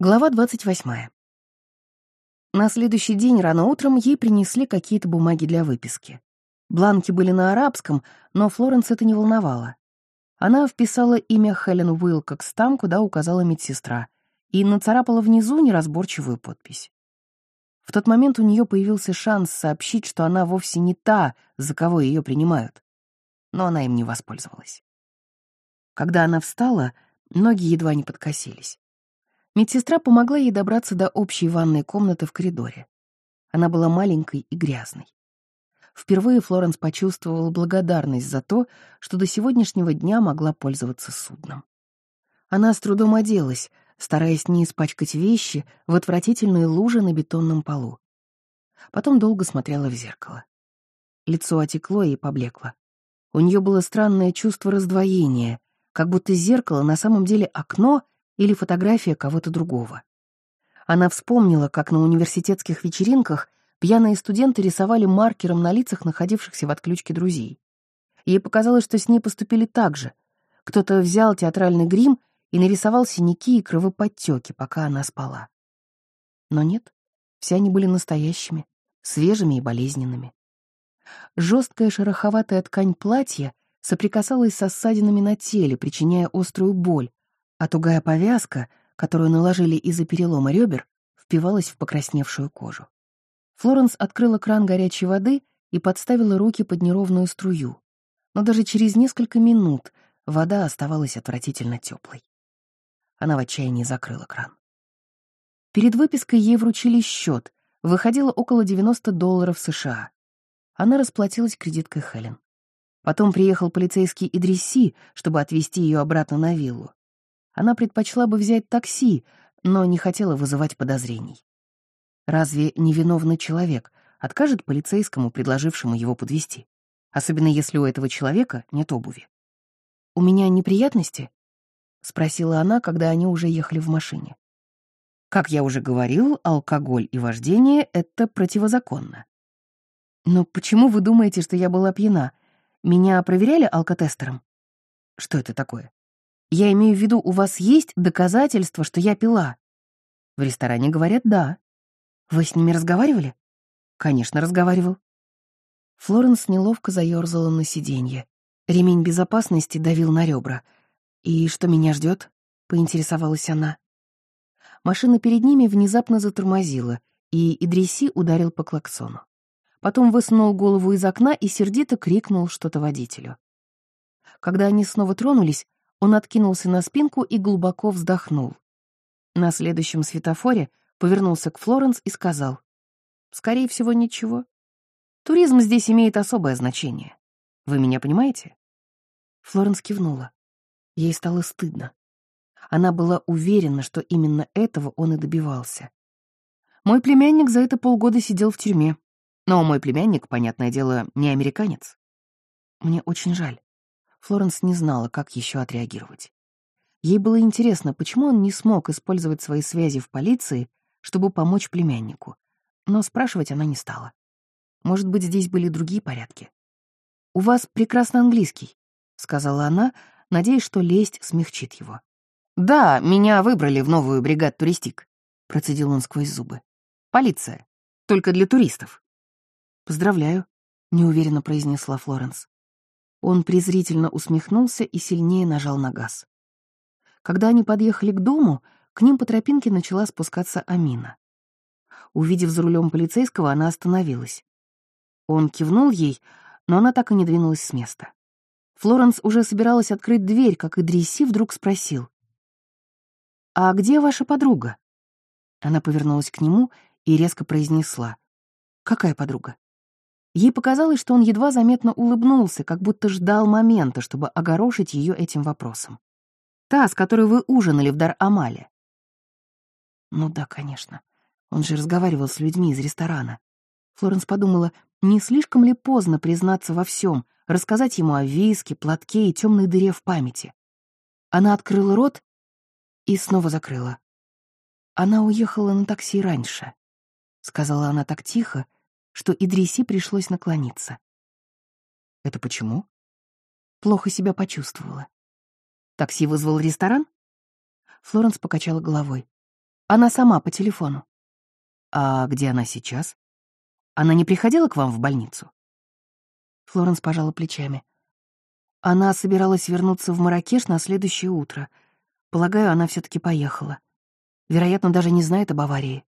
Глава 28. На следующий день рано утром ей принесли какие-то бумаги для выписки. Бланки были на арабском, но Флоренс это не волновало. Она вписала имя Хелен Уилкокс там, куда указала медсестра, и нацарапала внизу неразборчивую подпись. В тот момент у нее появился шанс сообщить, что она вовсе не та, за кого ее принимают. Но она им не воспользовалась. Когда она встала, ноги едва не подкосились. Медсестра помогла ей добраться до общей ванной комнаты в коридоре. Она была маленькой и грязной. Впервые Флоренс почувствовала благодарность за то, что до сегодняшнего дня могла пользоваться судном. Она с трудом оделась, стараясь не испачкать вещи в отвратительные лужи на бетонном полу. Потом долго смотрела в зеркало. Лицо отекло и поблекло. У нее было странное чувство раздвоения, как будто зеркало на самом деле окно — или фотография кого-то другого. Она вспомнила, как на университетских вечеринках пьяные студенты рисовали маркером на лицах находившихся в отключке друзей. Ей показалось, что с ней поступили так же. Кто-то взял театральный грим и нарисовал синяки и кровоподтеки, пока она спала. Но нет, все они были настоящими, свежими и болезненными. Жесткая шероховатая ткань платья соприкасалась со ссадинами на теле, причиняя острую боль, а тугая повязка, которую наложили из-за перелома ребер, впивалась в покрасневшую кожу. Флоренс открыла кран горячей воды и подставила руки под неровную струю, но даже через несколько минут вода оставалась отвратительно теплой. Она в отчаянии закрыла кран. Перед выпиской ей вручили счет, выходило около 90 долларов США. Она расплатилась кредиткой Хелен. Потом приехал полицейский Идриси, чтобы отвезти ее обратно на виллу. Она предпочла бы взять такси, но не хотела вызывать подозрений. Разве невиновный человек откажет полицейскому, предложившему его подвести, особенно если у этого человека нет обуви? «У меня неприятности?» — спросила она, когда они уже ехали в машине. «Как я уже говорил, алкоголь и вождение — это противозаконно». «Но почему вы думаете, что я была пьяна? Меня проверяли алкотестером?» «Что это такое?» Я имею в виду, у вас есть доказательства, что я пила? В ресторане говорят «да». Вы с ними разговаривали? Конечно, разговаривал. Флоренс неловко заёрзала на сиденье. Ремень безопасности давил на ребра. «И что меня ждет? поинтересовалась она. Машина перед ними внезапно затормозила, и Идриси ударил по клаксону. Потом высунул голову из окна и сердито крикнул что-то водителю. Когда они снова тронулись, он откинулся на спинку и глубоко вздохнул. На следующем светофоре повернулся к Флоренс и сказал, «Скорее всего, ничего. Туризм здесь имеет особое значение. Вы меня понимаете?» Флоренс кивнула. Ей стало стыдно. Она была уверена, что именно этого он и добивался. Мой племянник за это полгода сидел в тюрьме. Но мой племянник, понятное дело, не американец. Мне очень жаль. Флоренс не знала, как еще отреагировать. Ей было интересно, почему он не смог использовать свои связи в полиции, чтобы помочь племяннику. Но спрашивать она не стала. Может быть, здесь были другие порядки. «У вас прекрасно английский», — сказала она, надеясь, что лесть смягчит его. «Да, меня выбрали в новую бригад туристик», — процедил он сквозь зубы. «Полиция. Только для туристов». «Поздравляю», — неуверенно произнесла Флоренс. Он презрительно усмехнулся и сильнее нажал на газ. Когда они подъехали к дому, к ним по тропинке начала спускаться Амина. Увидев за рулем полицейского, она остановилась. Он кивнул ей, но она так и не двинулась с места. Флоренс уже собиралась открыть дверь, как Идриси вдруг спросил. «А где ваша подруга?» Она повернулась к нему и резко произнесла. «Какая подруга?» Ей показалось, что он едва заметно улыбнулся, как будто ждал момента, чтобы огорошить ее этим вопросом. «Та, с которой вы ужинали в Дар-Амале». Ну да, конечно. Он же разговаривал с людьми из ресторана. Флоренс подумала, не слишком ли поздно признаться во всем, рассказать ему о виске, платке и темной дыре в памяти. Она открыла рот и снова закрыла. Она уехала на такси раньше, — сказала она так тихо, что Идриси пришлось наклониться. «Это почему?» Плохо себя почувствовала. «Такси вызвал ресторан?» Флоренс покачала головой. Она сама по телефону. А где она сейчас? Она не приходила к вам в больницу? Флоренс пожала плечами. Она собиралась вернуться в Маракеш на следующее утро. Полагаю, она все таки поехала. Вероятно, даже не знает об аварии.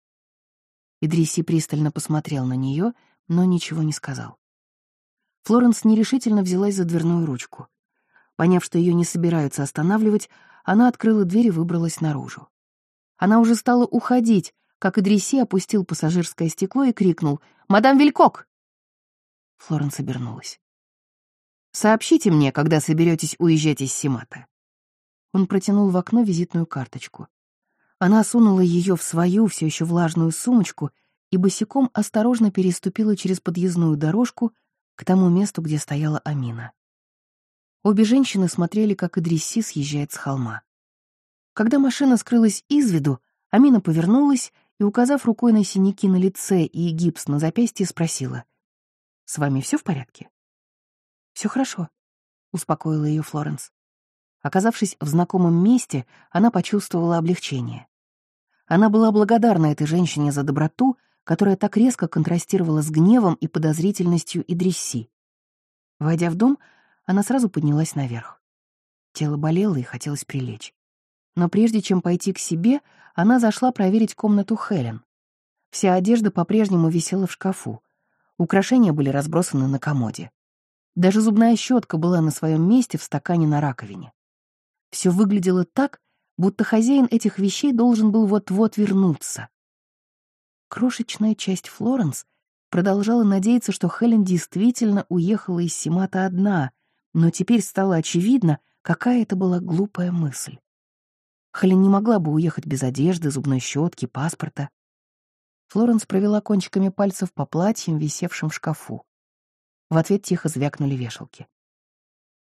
Идриси пристально посмотрел на нее, но ничего не сказал. Флоренс нерешительно взялась за дверную ручку. Поняв, что ее не собираются останавливать, она открыла дверь и выбралась наружу. Она уже стала уходить, как Идриси опустил пассажирское стекло и крикнул «Мадам Вилькок!». Флоренс обернулась. «Сообщите мне, когда соберетесь уезжать из Симата». Он протянул в окно визитную карточку. Она сунула ее в свою, все еще влажную сумочку и босиком осторожно переступила через подъездную дорожку к тому месту, где стояла Амина. Обе женщины смотрели, как Идрисси съезжает с холма. Когда машина скрылась из виду, Амина повернулась и, указав рукой на синяки на лице и гипс на запястье, спросила. «С вами все в порядке?» Все хорошо», — успокоила ее Флоренс. Оказавшись в знакомом месте, она почувствовала облегчение. Она была благодарна этой женщине за доброту, которая так резко контрастировала с гневом и подозрительностью Идрисси. Войдя в дом, она сразу поднялась наверх. Тело болело и хотелось прилечь. Но прежде чем пойти к себе, она зашла проверить комнату Хелен. Вся одежда по-прежнему висела в шкафу. Украшения были разбросаны на комоде. Даже зубная щетка была на своем месте в стакане на раковине. Все выглядело так, будто хозяин этих вещей должен был вот-вот вернуться. Крошечная часть Флоренс продолжала надеяться, что Хелен действительно уехала из Симата одна, но теперь стало очевидно, какая это была глупая мысль. Хелен не могла бы уехать без одежды, зубной щетки, паспорта. Флоренс провела кончиками пальцев по платьям, висевшим в шкафу. В ответ тихо звякнули вешалки.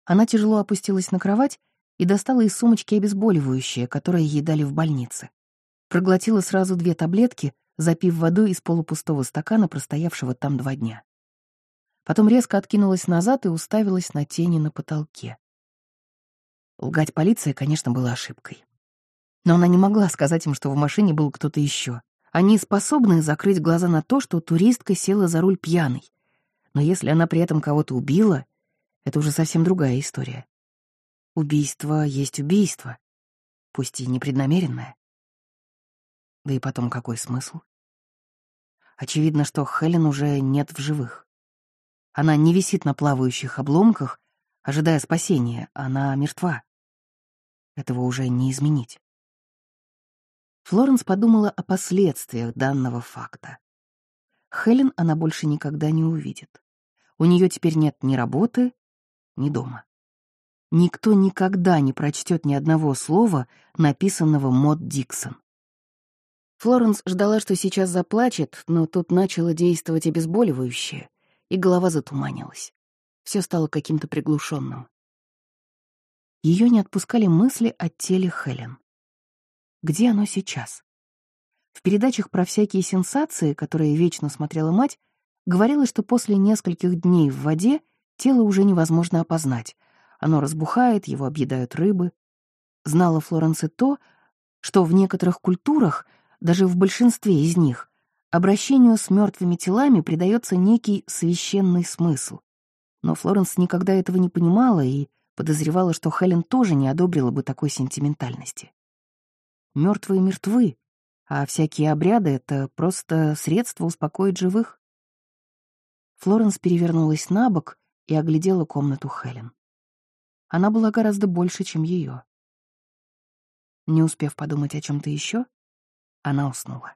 Она тяжело опустилась на кровать и достала из сумочки обезболивающее, которое ей дали в больнице. Проглотила сразу две таблетки, запив водой из полупустого стакана, простоявшего там два дня. Потом резко откинулась назад и уставилась на тени на потолке. Лгать полиции, конечно, было ошибкой. Но она не могла сказать им, что в машине был кто-то еще. Они способны закрыть глаза на то, что туристка села за руль пьяной. Но если она при этом кого-то убила, это уже совсем другая история. Убийство есть убийство, пусть и непреднамеренное. Да и потом какой смысл? Очевидно, что Хелен уже нет в живых. Она не висит на плавающих обломках, ожидая спасения, она мертва. Этого уже не изменить. Флоренс подумала о последствиях данного факта. Хелен она больше никогда не увидит. У нее теперь нет ни работы, ни дома. Никто никогда не прочтет ни одного слова, написанного Мод Диксон. Флоренс ждала, что сейчас заплачет, но тут начало действовать обезболивающее, и голова затуманилась. Все стало каким-то приглушенным. Ее не отпускали мысли о теле Хелен. Где оно сейчас? В передачах про всякие сенсации, которые вечно смотрела мать, говорилось, что после нескольких дней в воде тело уже невозможно опознать, оно разбухает, его объедают рыбы. Знала Флоренс и то, что в некоторых культурах, даже в большинстве из них, обращению с мертвыми телами придается некий священный смысл. Но Флоренс никогда этого не понимала и подозревала, что Хелен тоже не одобрила бы такой сентиментальности. Мертвые мертвы, а всякие обряды — это просто средство успокоить живых. Флоренс перевернулась на бок и оглядела комнату Хелен. Она была гораздо больше, чем ее. Не успев подумать о чем-то еще, она уснула.